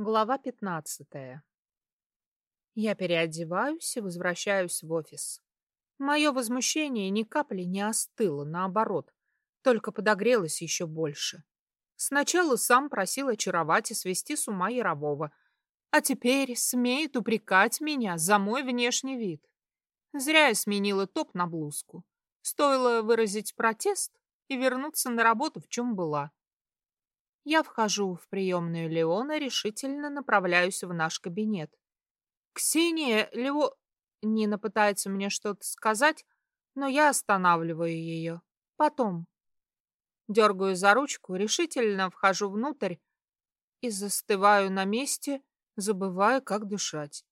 Глава пятнадцатая. Я переодеваюсь и возвращаюсь в офис. Мое возмущение ни капли не остыло, наоборот, только подогрелось еще больше. Сначала сам просил очаровать и свести с ума Ярового, а теперь смеет упрекать меня за мой внешний вид. Зря я сменила топ на блузку. Стоило выразить протест и вернуться на работу, в чем была. Я вхожу в приемную Леона, решительно направляюсь в наш кабинет. «Ксения, Лео...» Нина пытается мне что-то сказать, но я останавливаю ее. Потом. Дергаю за ручку, решительно вхожу внутрь и застываю на месте, забывая, как дышать.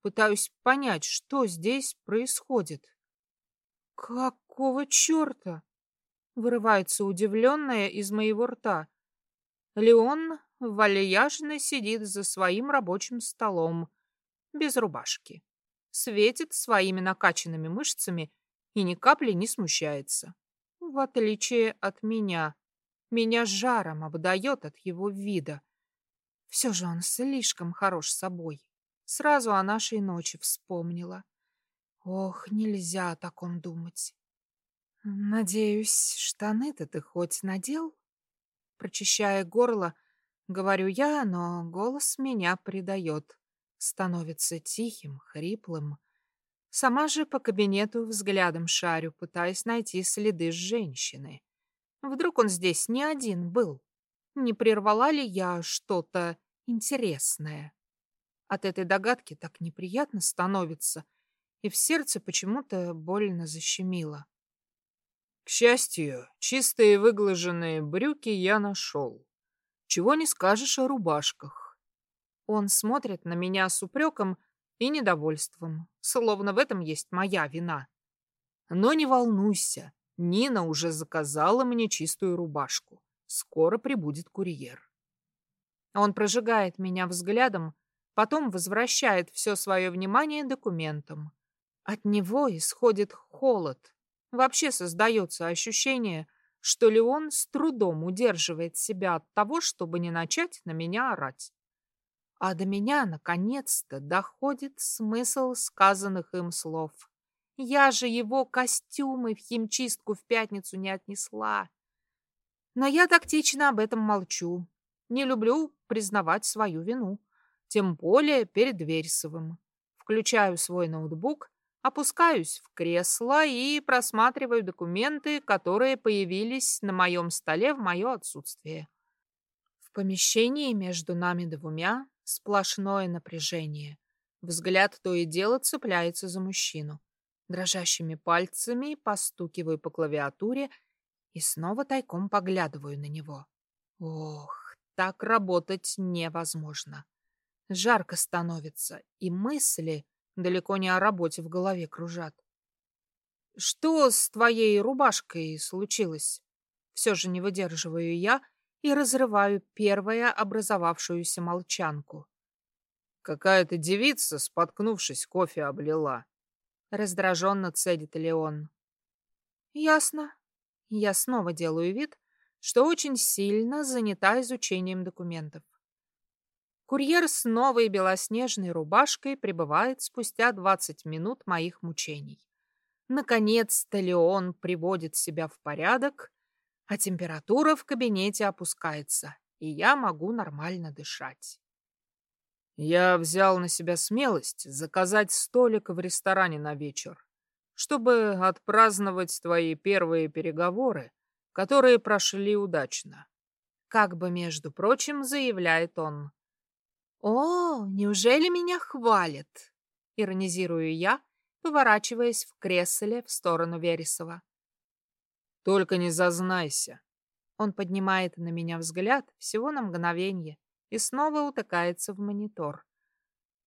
Пытаюсь понять, что здесь происходит. «Какого черта?» Вырывается удивленная из моего рта. Леон вальяжно сидит за своим рабочим столом, без рубашки. Светит своими накачанными мышцами и ни капли не смущается. В отличие от меня. Меня жаром обдает от его вида. Все же он слишком хорош собой. Сразу о нашей ночи вспомнила. Ох, нельзя о таком думать. Надеюсь, штаны-то ты хоть надел? Прочищая горло, говорю я, но голос меня предает. Становится тихим, хриплым. Сама же по кабинету взглядом шарю, пытаясь найти следы женщины. Вдруг он здесь не один был? Не прервала ли я что-то интересное? От этой догадки так неприятно становится, и в сердце почему-то больно защемило. К счастью, чистые выглаженные брюки я нашел. Чего не скажешь о рубашках. Он смотрит на меня с упреком и недовольством, словно в этом есть моя вина. Но не волнуйся, Нина уже заказала мне чистую рубашку. Скоро прибудет курьер. Он прожигает меня взглядом, потом возвращает все свое внимание документам. От него исходит холод, Вообще создается ощущение, что Леон с трудом удерживает себя от того, чтобы не начать на меня орать. А до меня, наконец-то, доходит смысл сказанных им слов. Я же его костюмы в химчистку в пятницу не отнесла. Но я тактично об этом молчу. Не люблю признавать свою вину. Тем более перед Вересовым. Включаю свой ноутбук Опускаюсь в кресло и просматриваю документы, которые появились на моем столе в мое отсутствие. В помещении между нами двумя сплошное напряжение. Взгляд то и дело цепляется за мужчину. Дрожащими пальцами постукиваю по клавиатуре и снова тайком поглядываю на него. Ох, так работать невозможно. Жарко становится, и мысли Далеко не о работе в голове кружат. «Что с твоей рубашкой случилось?» Все же не выдерживаю я и разрываю первое образовавшуюся молчанку. «Какая-то девица, споткнувшись, кофе облила». Раздраженно цедит Леон. «Ясно. Я снова делаю вид, что очень сильно занята изучением документов. Курьер с новой белоснежной рубашкой прибывает спустя 20 минут моих мучений. Наконец-то Леон приводит себя в порядок, а температура в кабинете опускается, и я могу нормально дышать. Я взял на себя смелость заказать столик в ресторане на вечер, чтобы отпраздновать твои первые переговоры, которые прошли удачно. Как бы, между прочим, заявляет он. «О, неужели меня хвалят?» — иронизирую я, поворачиваясь в кресле в сторону Вересова. «Только не зазнайся!» Он поднимает на меня взгляд всего на мгновение и снова утыкается в монитор.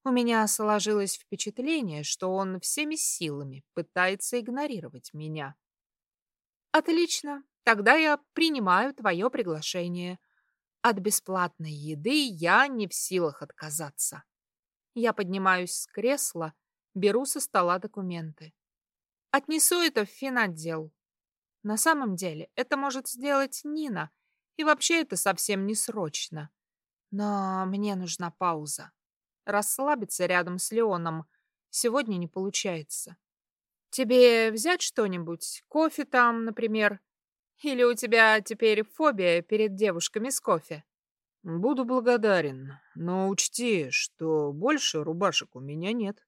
У меня сложилось впечатление, что он всеми силами пытается игнорировать меня. «Отлично, тогда я принимаю твое приглашение», от бесплатной еды я не в силах отказаться. Я поднимаюсь с кресла, беру со стола документы. Отнесу это в финотдел. На самом деле это может сделать Нина, и вообще это совсем не срочно. Но мне нужна пауза. Расслабиться рядом с Леоном сегодня не получается. Тебе взять что-нибудь? Кофе там, например? Или у тебя теперь фобия перед девушками с кофе? Буду благодарен, но учти, что больше рубашек у меня нет.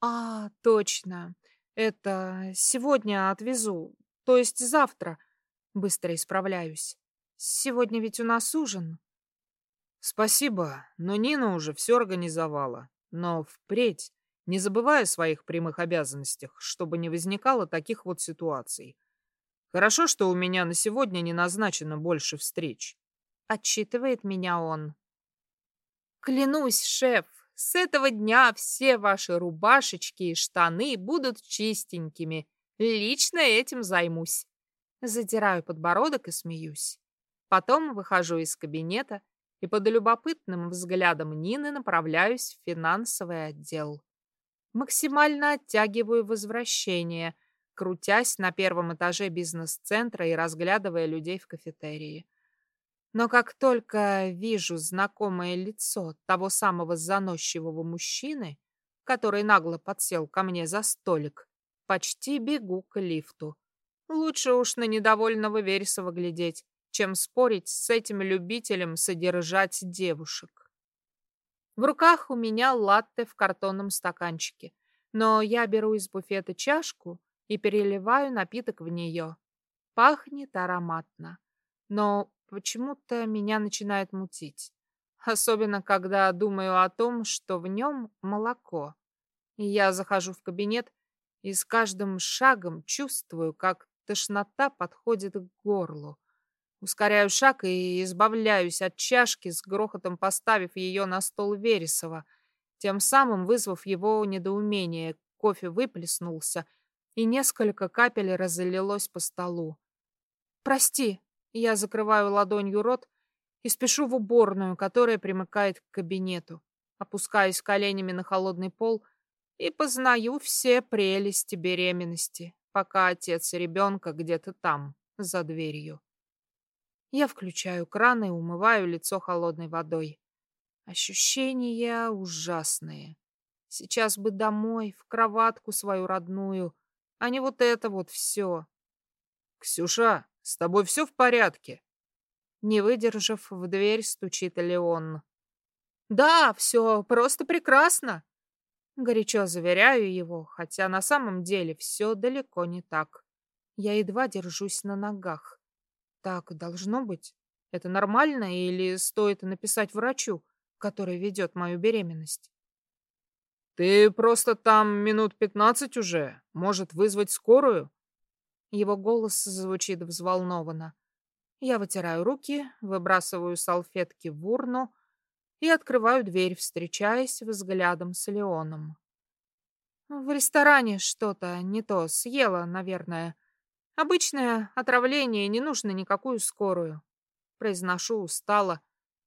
А, точно. Это сегодня отвезу, то есть завтра. Быстро исправляюсь. Сегодня ведь у нас ужин. Спасибо, но Нина уже все организовала. Но впредь не забывай о своих прямых обязанностях, чтобы не возникало таких вот ситуаций. Хорошо, что у меня на сегодня не назначено больше встреч. Отчитывает меня он. Клянусь, шеф, с этого дня все ваши рубашечки и штаны будут чистенькими. Лично этим займусь. Задираю подбородок и смеюсь. Потом выхожу из кабинета и под любопытным взглядом Нины направляюсь в финансовый отдел. Максимально оттягиваю возвращение, крутясь на первом этаже бизнес-центра и разглядывая людей в кафетерии. Но как только вижу знакомое лицо того самого заносчивого мужчины, который нагло подсел ко мне за столик, почти бегу к лифту. Лучше уж на недовольного Вересова глядеть, чем спорить с этим любителем содержать девушек. В руках у меня латте в картонном стаканчике, но я беру из буфета чашку и переливаю напиток в нее. Пахнет ароматно, но почему-то меня начинает мутить. Особенно, когда думаю о том, что в нем молоко. И я захожу в кабинет и с каждым шагом чувствую, как тошнота подходит к горлу. Ускоряю шаг и избавляюсь от чашки, с грохотом поставив ее на стол Вересова, тем самым вызвав его недоумение. Кофе выплеснулся, и несколько капель разлилось по столу. «Прости», я закрываю ладонью рот и спешу в уборную, которая примыкает к кабинету. Опускаюсь коленями на холодный пол и познаю все прелести беременности, пока отец ребенка где-то там, за дверью. Я включаю кран и умываю лицо холодной водой. Ощущения ужасные. Сейчас бы домой, в кроватку свою родную, а не вот это вот все. «Ксюша, с тобой все в порядке?» Не выдержав, в дверь стучит Леон. «Да, все просто прекрасно!» Горячо заверяю его, хотя на самом деле все далеко не так. Я едва держусь на ногах. Так должно быть? Это нормально или стоит написать врачу, который ведет мою беременность? Ты просто там минут пятнадцать уже. Может, вызвать скорую? Его голос звучит взволнованно. Я вытираю руки, выбрасываю салфетки в урну и открываю дверь, встречаясь взглядом с Леоном. В ресторане что-то не то съела, наверное. Обычное отравление, не нужно никакую скорую. Произношу устало.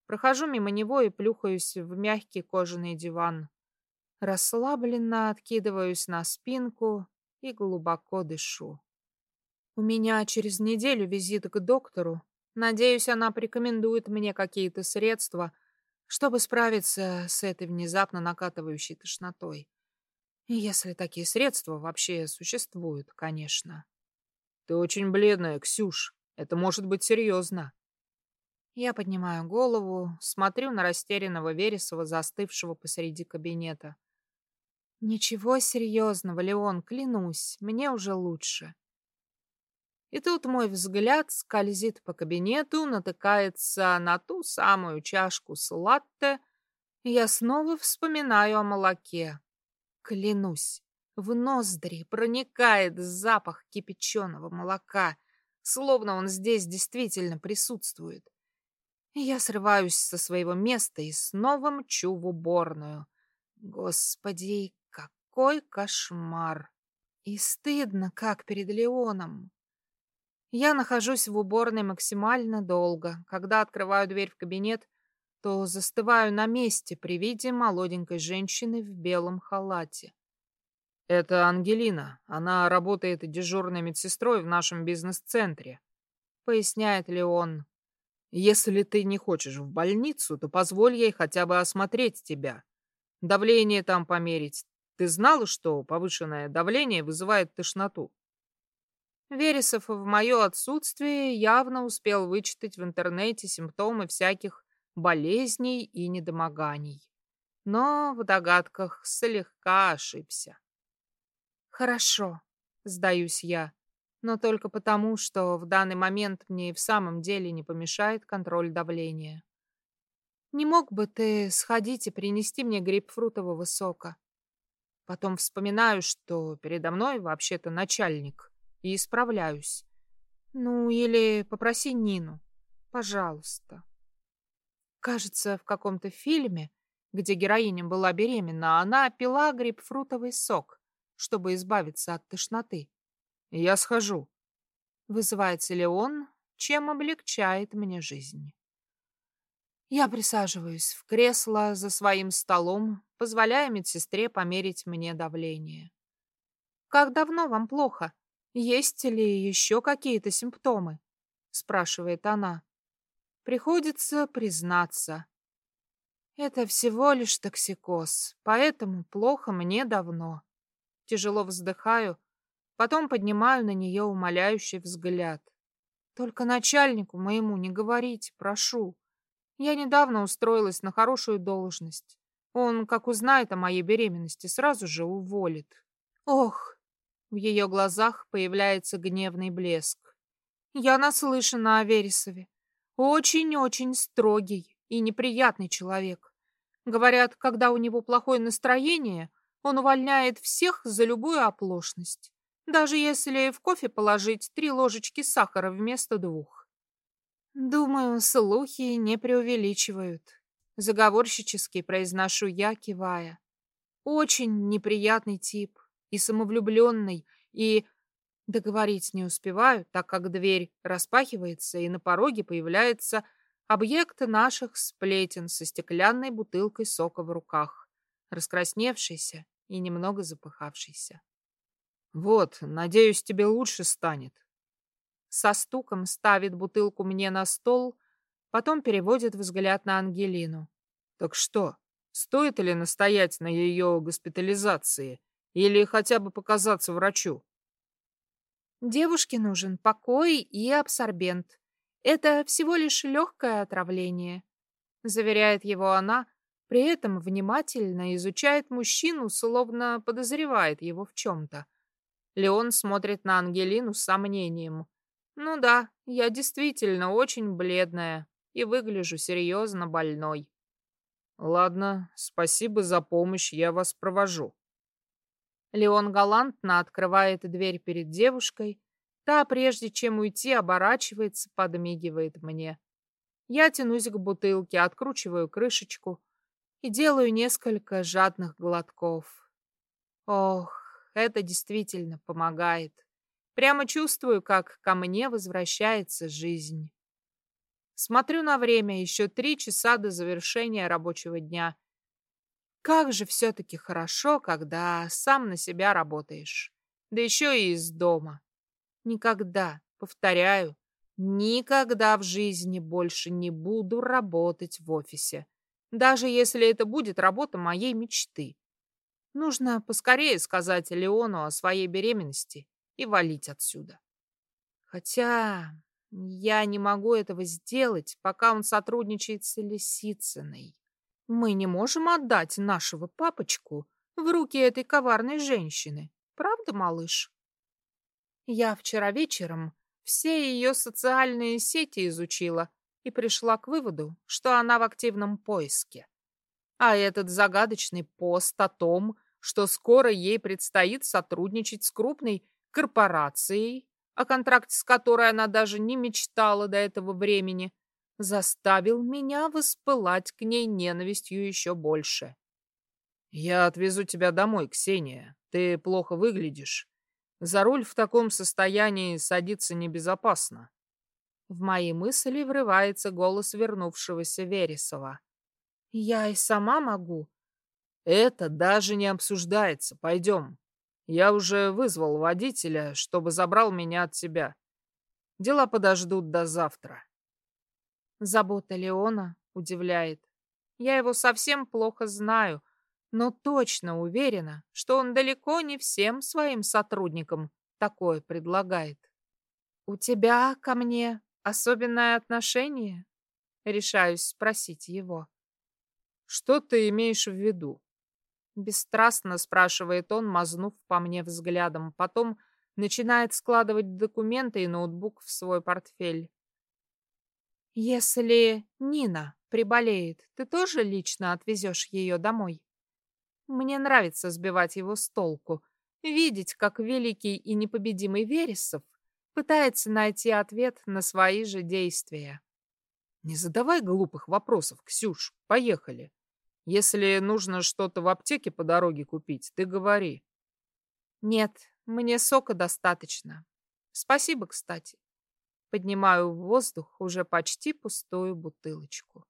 Прохожу мимо него и плюхаюсь в мягкий кожаный диван. Расслабленно откидываюсь на спинку и глубоко дышу. У меня через неделю визит к доктору. Надеюсь, она порекомендует мне какие-то средства, чтобы справиться с этой внезапно накатывающей тошнотой. Если такие средства вообще существуют, конечно. Ты очень бледная, Ксюш. Это может быть серьезно. Я поднимаю голову, смотрю на растерянного Вересова, застывшего посреди кабинета. Ничего серьезного, Леон, клянусь, мне уже лучше. И тут мой взгляд скользит по кабинету, натыкается на ту самую чашку с латте, и я снова вспоминаю о молоке. Клянусь, в ноздри проникает запах кипяченого молока, словно он здесь действительно присутствует. Я срываюсь со своего места и снова мчу в уборную. Господи, какой кошмар! И стыдно, как перед Леоном. Я нахожусь в уборной максимально долго. Когда открываю дверь в кабинет, то застываю на месте при виде молоденькой женщины в белом халате. «Это Ангелина. Она работает дежурной медсестрой в нашем бизнес-центре», — поясняет Леон. Если ты не хочешь в больницу, то позволь ей хотя бы осмотреть тебя. Давление там померить. Ты знала, что повышенное давление вызывает тошноту? Вересов в мое отсутствие явно успел вычитать в интернете симптомы всяких болезней и недомоганий. Но в догадках слегка ошибся. «Хорошо», — сдаюсь я, но только потому, что в данный момент мне и в самом деле не помешает контроль давления. «Не мог бы ты сходить и принести мне грейпфрутового сока?» Потом вспоминаю, что передо мной вообще-то начальник, и исправляюсь. Ну, или попроси Нину, пожалуйста. Кажется, в каком-то фильме, где героиня была беременна, она пила грейпфрутовый сок, чтобы избавиться от тошноты. «Я схожу», — вызывается Леон, чем облегчает мне жизнь. Я присаживаюсь в кресло за своим столом, позволяя медсестре померить мне давление. «Как давно вам плохо? Есть ли еще какие-то симптомы?» — спрашивает она. Приходится признаться. Это всего лишь токсикоз, поэтому плохо мне давно. Тяжело вздыхаю, потом поднимаю на нее умоляющий взгляд. Только начальнику моему не говорите, прошу. Я недавно устроилась на хорошую должность. Он, как узнает о моей беременности, сразу же уволит. Ох, в ее глазах появляется гневный блеск. Я наслышана о Вересове. Очень-очень строгий и неприятный человек. Говорят, когда у него плохое настроение, он увольняет всех за любую оплошность, даже если в кофе положить три ложечки сахара вместо двух. Думаю, слухи не преувеличивают. Заговорщически произношу я, кивая. Очень неприятный тип, и самовлюбленный, и Договорить не успеваю, так как дверь распахивается, и на пороге появляется объект наших сплетен со стеклянной бутылкой сока в руках, раскрасневшийся и немного запыхавшийся. «Вот, надеюсь, тебе лучше станет». Со стуком ставит бутылку мне на стол, потом переводит взгляд на Ангелину. «Так что, стоит ли настоять на ее госпитализации или хотя бы показаться врачу?» Девушке нужен покой и абсорбент. Это всего лишь легкое отравление, заверяет его она, при этом внимательно изучает мужчину, словно подозревает его в чем-то. Леон смотрит на Ангелину с сомнением. Ну да, я действительно очень бледная и выгляжу серьезно больной. Ладно, спасибо за помощь, я вас провожу. Леон галантно открывает дверь перед девушкой. Та, прежде чем уйти, оборачивается, подмигивает мне. Я тянусь к бутылке, откручиваю крышечку и делаю несколько жадных глотков. Ох, это действительно помогает. Прямо чувствую, как ко мне возвращается жизнь. Смотрю на время, еще три часа до завершения рабочего дня — как же все-таки хорошо, когда сам на себя работаешь. Да еще и из дома. Никогда, повторяю, никогда в жизни больше не буду работать в офисе. Даже если это будет работа моей мечты. Нужно поскорее сказать Леону о своей беременности и валить отсюда. Хотя я не могу этого сделать, пока он сотрудничает с Лисицыной. Мы не можем отдать нашего папочку в руки этой коварной женщины. Правда, малыш? Я вчера вечером все ее социальные сети изучила и пришла к выводу, что она в активном поиске. А этот загадочный пост о том, что скоро ей предстоит сотрудничать с крупной корпорацией, о контракте с которой она даже не мечтала до этого времени, заставил меня воспылать к ней ненавистью еще больше. «Я отвезу тебя домой, Ксения. Ты плохо выглядишь. За руль в таком состоянии садиться небезопасно». В мои мысли врывается голос вернувшегося Вересова. «Я и сама могу». «Это даже не обсуждается. Пойдем. Я уже вызвал водителя, чтобы забрал меня от тебя. Дела подождут до завтра». Забота Леона удивляет. Я его совсем плохо знаю, но точно уверена, что он далеко не всем своим сотрудникам такое предлагает. «У тебя ко мне особенное отношение?» Решаюсь спросить его. «Что ты имеешь в виду?» Бесстрастно спрашивает он, мазнув по мне взглядом. Потом начинает складывать документы и ноутбук в свой портфель. «Если Нина приболеет, ты тоже лично отвезешь ее домой?» Мне нравится сбивать его с толку, видеть, как великий и непобедимый Вересов пытается найти ответ на свои же действия. Не задавай глупых вопросов, Ксюш. Поехали. Если нужно что-то в аптеке по дороге купить, ты говори. Нет, мне сока достаточно. Спасибо, кстати. Поднимаю в воздух уже почти пустую бутылочку.